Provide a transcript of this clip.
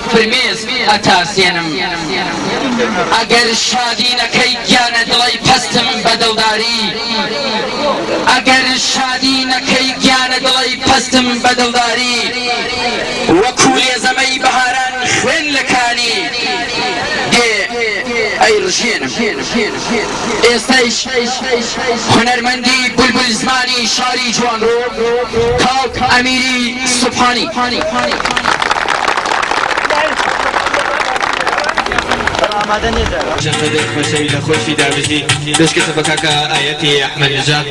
فرمێسک ئەتاسێنم ئەگەر شادی نەکەی گیانە دڵەی پەستم بە دڵداری ئەگەر شادی نەکەی گیانە دڵەی پەستم بە دڵداری وەکو لێزەمەی بەهاران خوێن لە کانی دێ ئەیڕژێنم ئێستەیش هونەرمەندی بولبول زمانی شاری جوانڕۆ کاک ئەمیری سوبحانی.